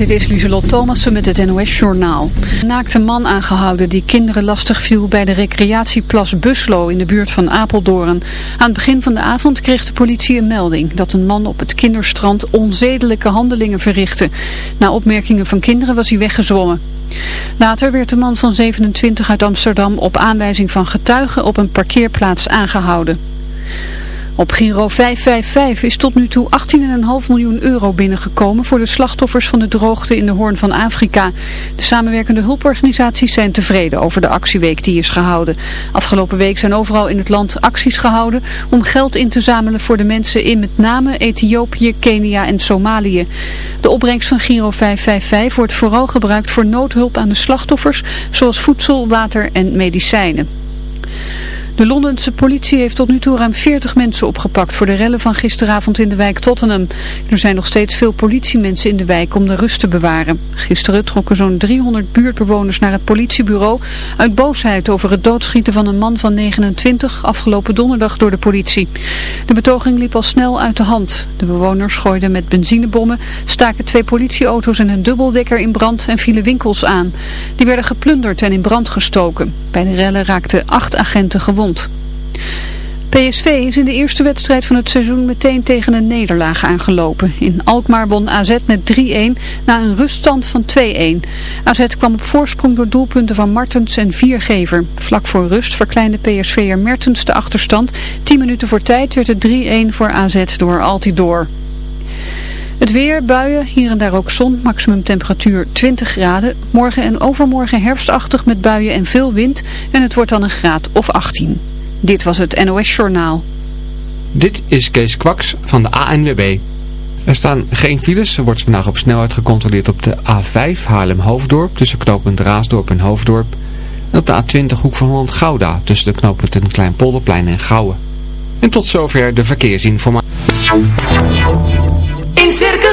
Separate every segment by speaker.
Speaker 1: Dit is Lieselot Thomassen met het NOS-journaal. Een naakte man aangehouden die kinderen lastig viel bij de recreatieplas Buslo in de buurt van Apeldoorn. Aan het begin van de avond kreeg de politie een melding dat een man op het kinderstrand onzedelijke handelingen verrichtte. Na opmerkingen van kinderen was hij weggezwommen. Later werd de man van 27 uit Amsterdam op aanwijzing van getuigen op een parkeerplaats aangehouden. Op Giro 555 is tot nu toe 18,5 miljoen euro binnengekomen voor de slachtoffers van de droogte in de Hoorn van Afrika. De samenwerkende hulporganisaties zijn tevreden over de actieweek die is gehouden. Afgelopen week zijn overal in het land acties gehouden om geld in te zamelen voor de mensen in met name Ethiopië, Kenia en Somalië. De opbrengst van Giro 555 wordt vooral gebruikt voor noodhulp aan de slachtoffers, zoals voedsel, water en medicijnen. De Londense politie heeft tot nu toe ruim 40 mensen opgepakt voor de rellen van gisteravond in de wijk Tottenham. Er zijn nog steeds veel politiemensen in de wijk om de rust te bewaren. Gisteren trokken zo'n 300 buurtbewoners naar het politiebureau uit boosheid over het doodschieten van een man van 29 afgelopen donderdag door de politie. De betoging liep al snel uit de hand. De bewoners gooiden met benzinebommen, staken twee politieauto's en een dubbeldekker in brand en vielen winkels aan. Die werden geplunderd en in brand gestoken. Bij de rellen raakten acht agenten gewond. PSV is in de eerste wedstrijd van het seizoen meteen tegen een nederlaag aangelopen. In Alkmaar won AZ met 3-1 na een ruststand van 2-1. AZ kwam op voorsprong door doelpunten van Martens en Viergever. Vlak voor rust verkleinde PSV'er Mertens de achterstand. 10 minuten voor tijd werd het 3-1 voor AZ door Altidor. Het weer, buien, hier en daar ook zon, maximum temperatuur 20 graden. Morgen en overmorgen herfstachtig met buien en veel wind en het wordt dan een graad of 18. Dit was het NOS Journaal.
Speaker 2: Dit is Kees Kwaks van de ANWB. Er staan geen files. Er wordt vandaag op snelheid gecontroleerd op de A5 Haarlem-Hoofddorp tussen knooppunt Raasdorp en Hoofddorp. En op de A20 Hoek van Holland-Gouda tussen de knooppunten Kleinpolderplein en Gouwen. En tot zover de verkeersinformatie.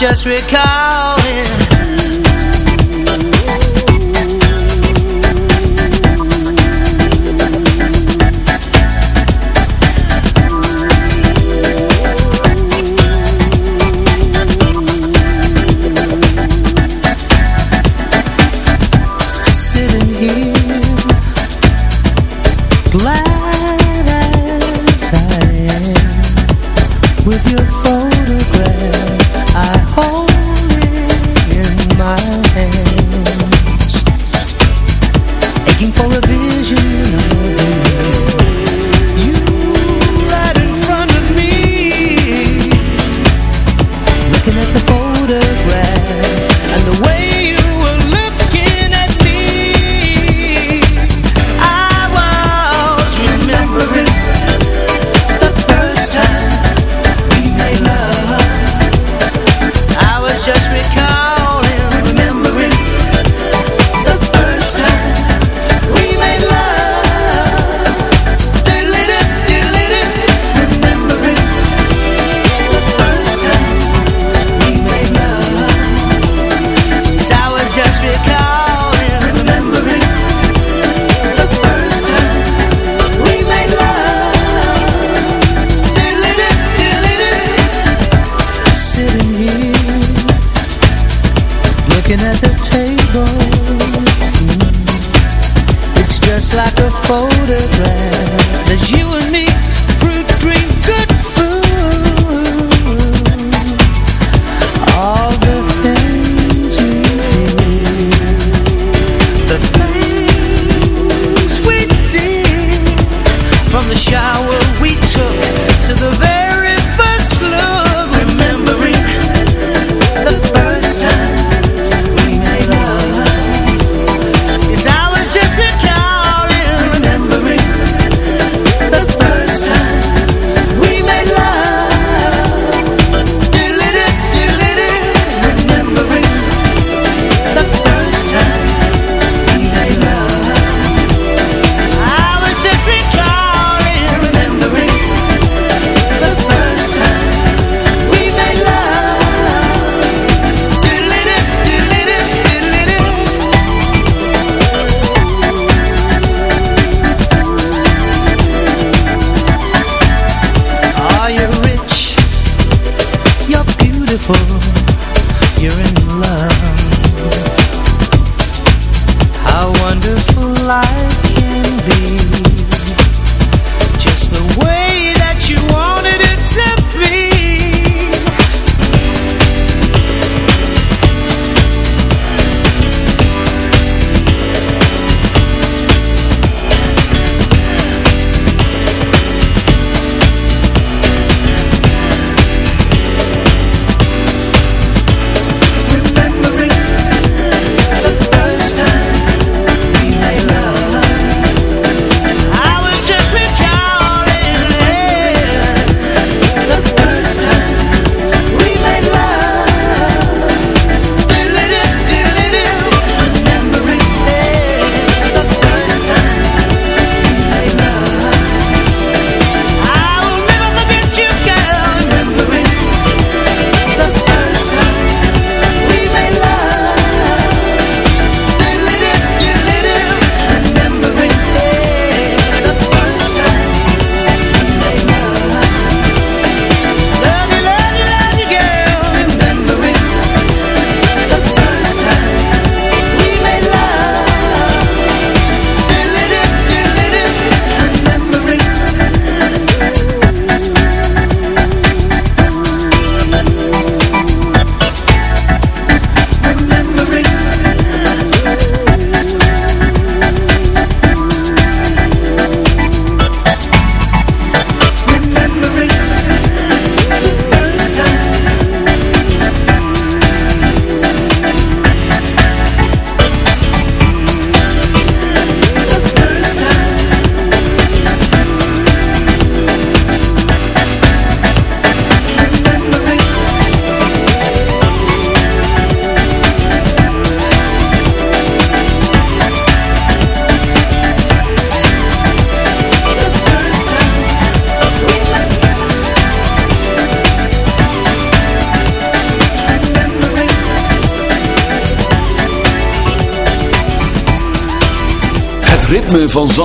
Speaker 3: just
Speaker 4: recall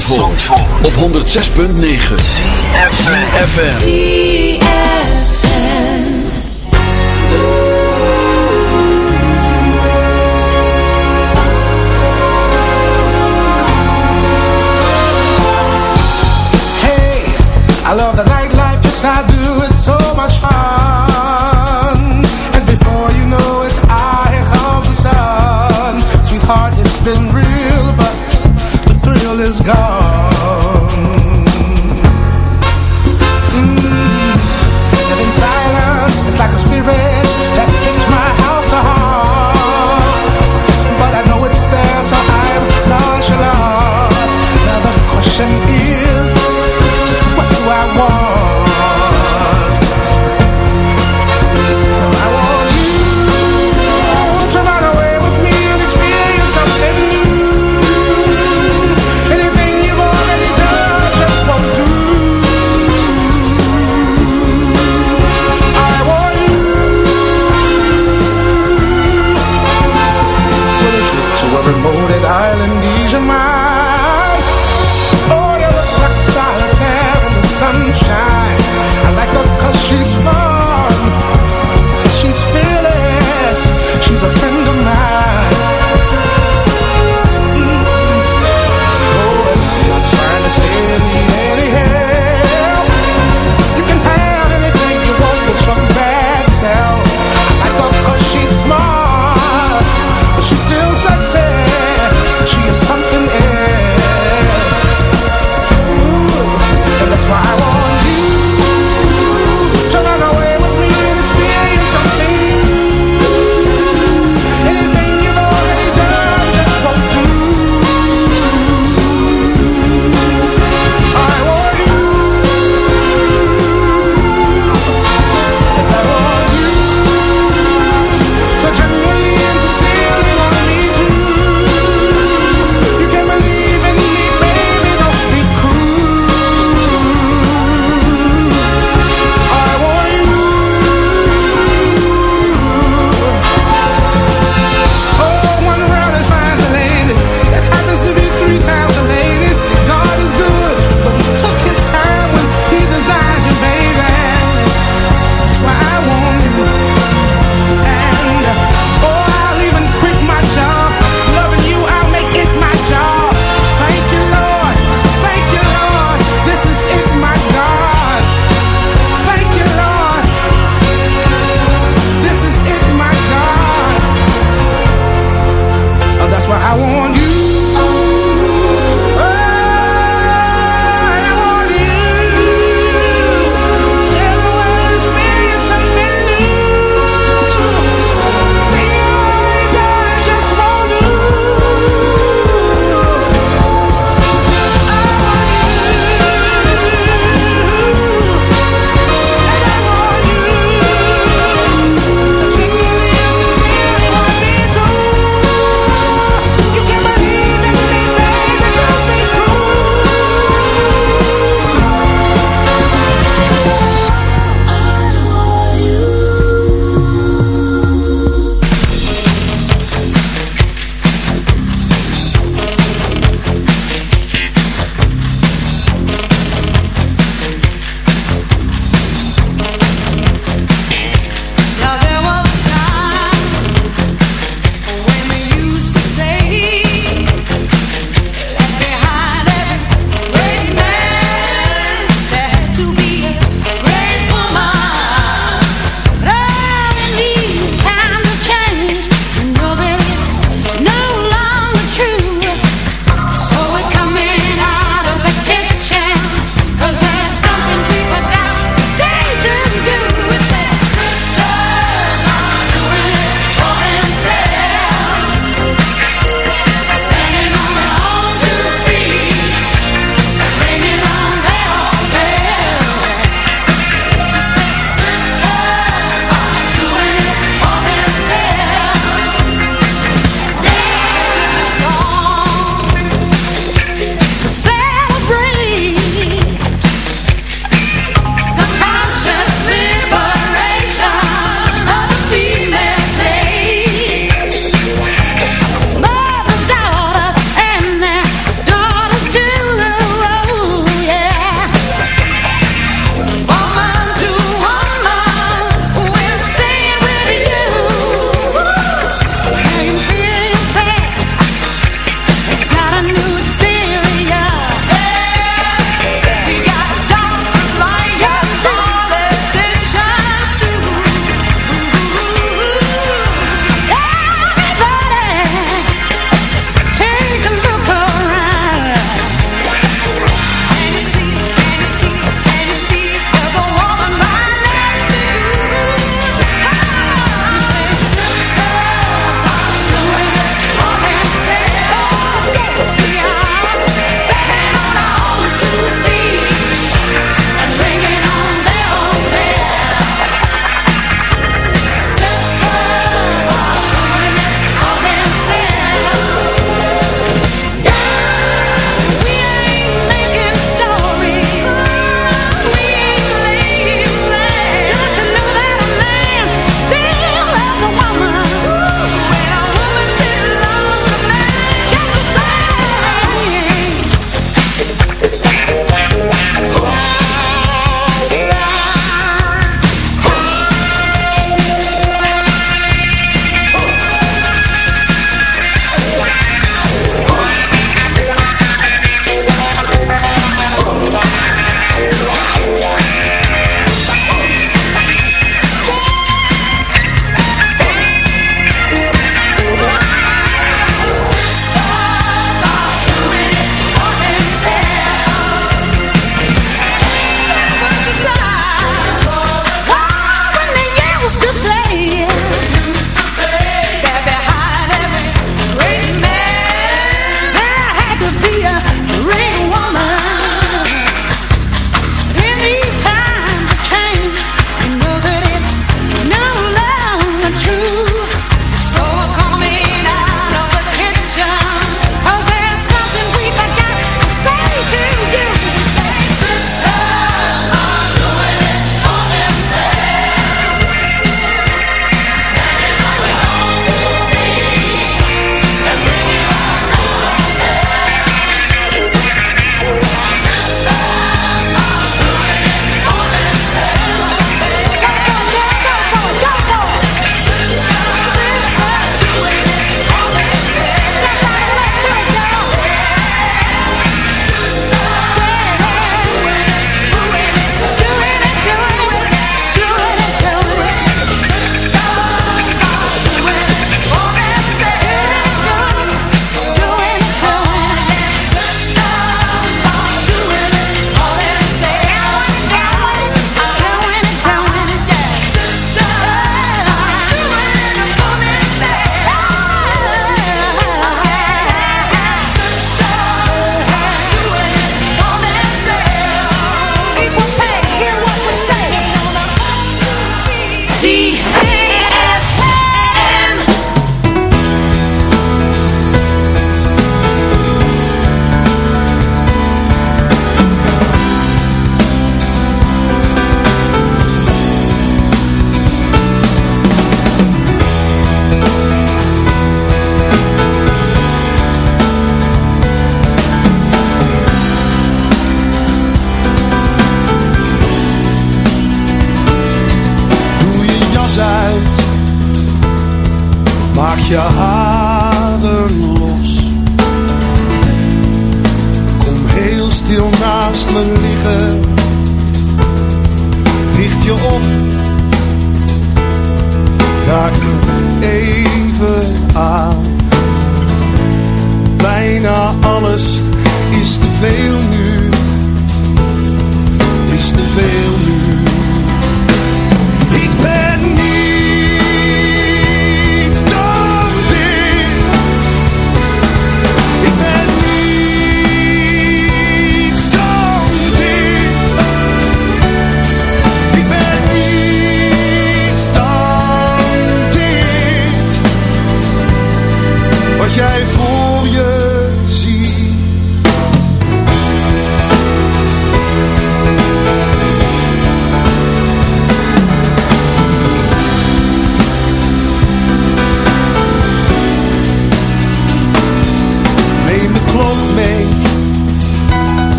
Speaker 4: Zandvoort, Zandvoort. op 106.9 CFFM
Speaker 5: Hey, I love the nightlife, beside I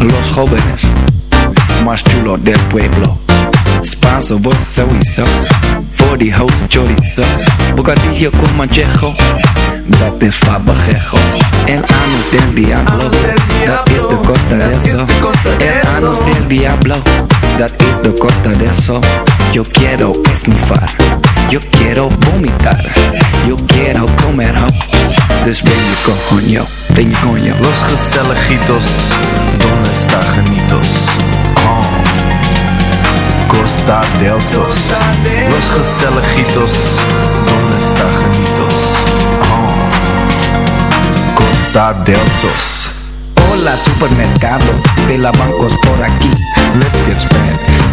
Speaker 6: Los jóvenes más chulos del pueblo. Spanso, vos. For die host chorizo. Bocadillo con manchejo. Dat is fabajejo. El anus del diablo. Dat is de costa de eso. El anus del diablo. Dat is de costa de eso. Yo quiero esnifar. Yo quiero vomitar. Yo quiero comer. Dus ben je coño. Ben je coño.
Speaker 7: Los gezelligitos, donde está genitos? Oh. Costa del Sos. Los gezelligitos, donde está genitos? Oh. Costa del Sos.
Speaker 6: Hola supermercado de la bancos por aquí. Let's get Spanish.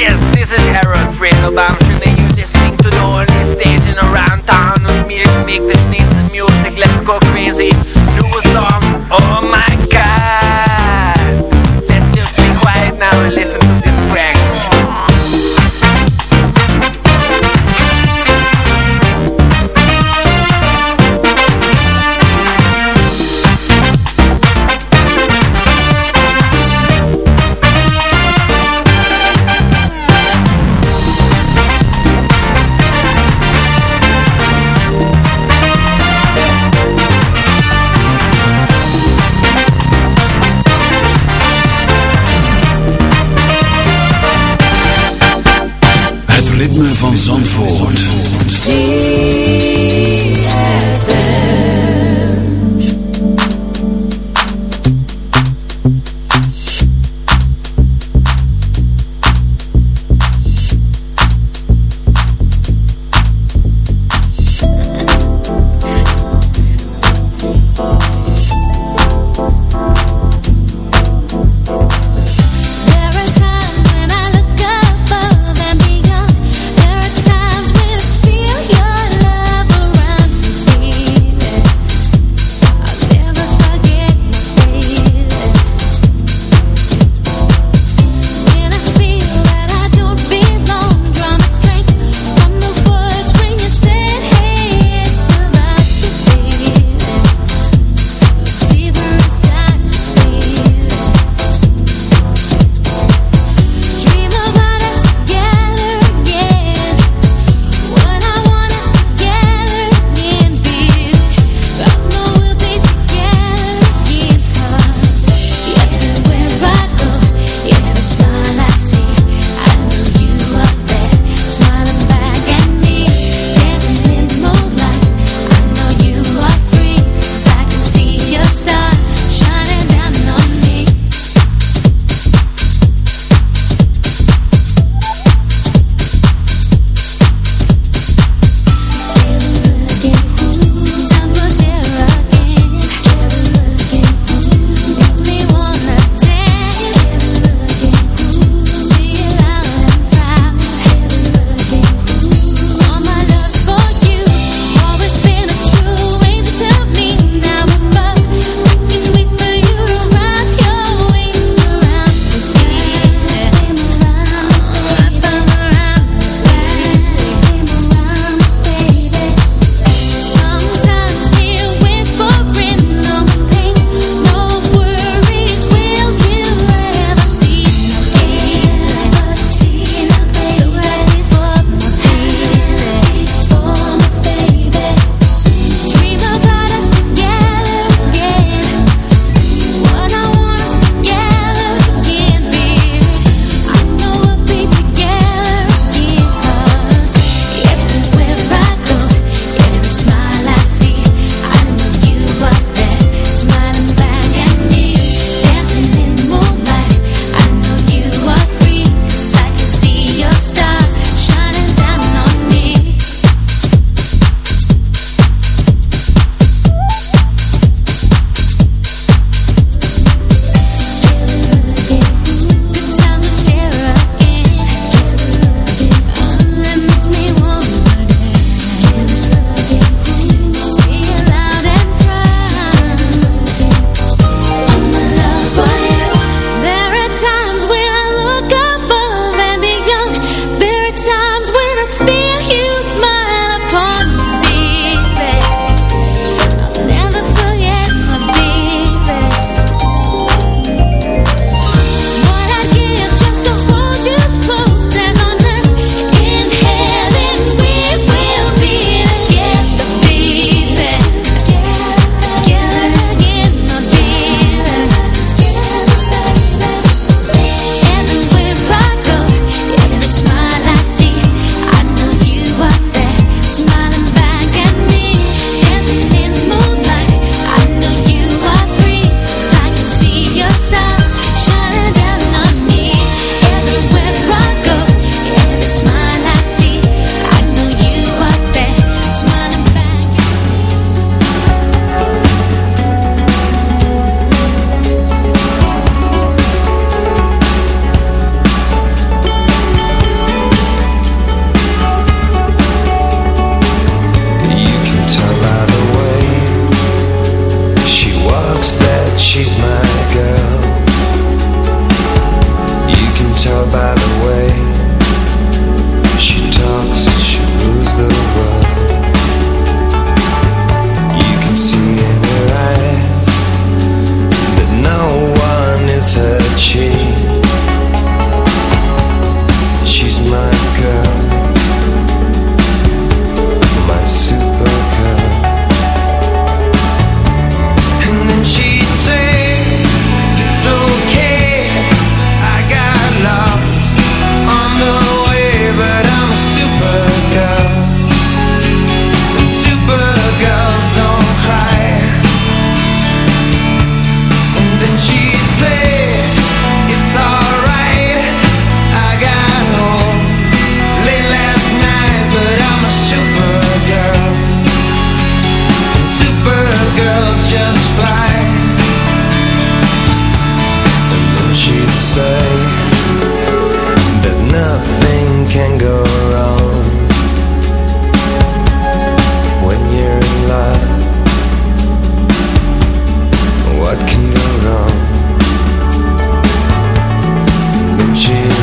Speaker 8: Yes, this is Harold Fredo Bamshin and you're listening to the only station around town with me make this nice music. Let's go crazy. Do a song.
Speaker 9: Van Zandvoort.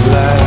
Speaker 10: life